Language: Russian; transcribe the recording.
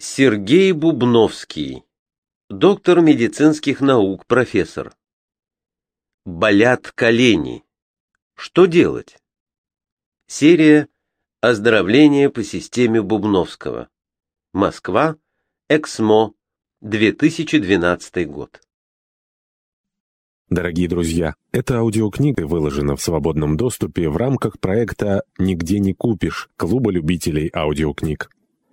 Сергей Бубновский, доктор медицинских наук, профессор. Болят колени. Что делать? Серия «Оздоровление по системе Бубновского». Москва, Эксмо, 2012 год. Дорогие друзья, эта аудиокнига выложена в свободном доступе в рамках проекта «Нигде не купишь» Клуба любителей аудиокниг.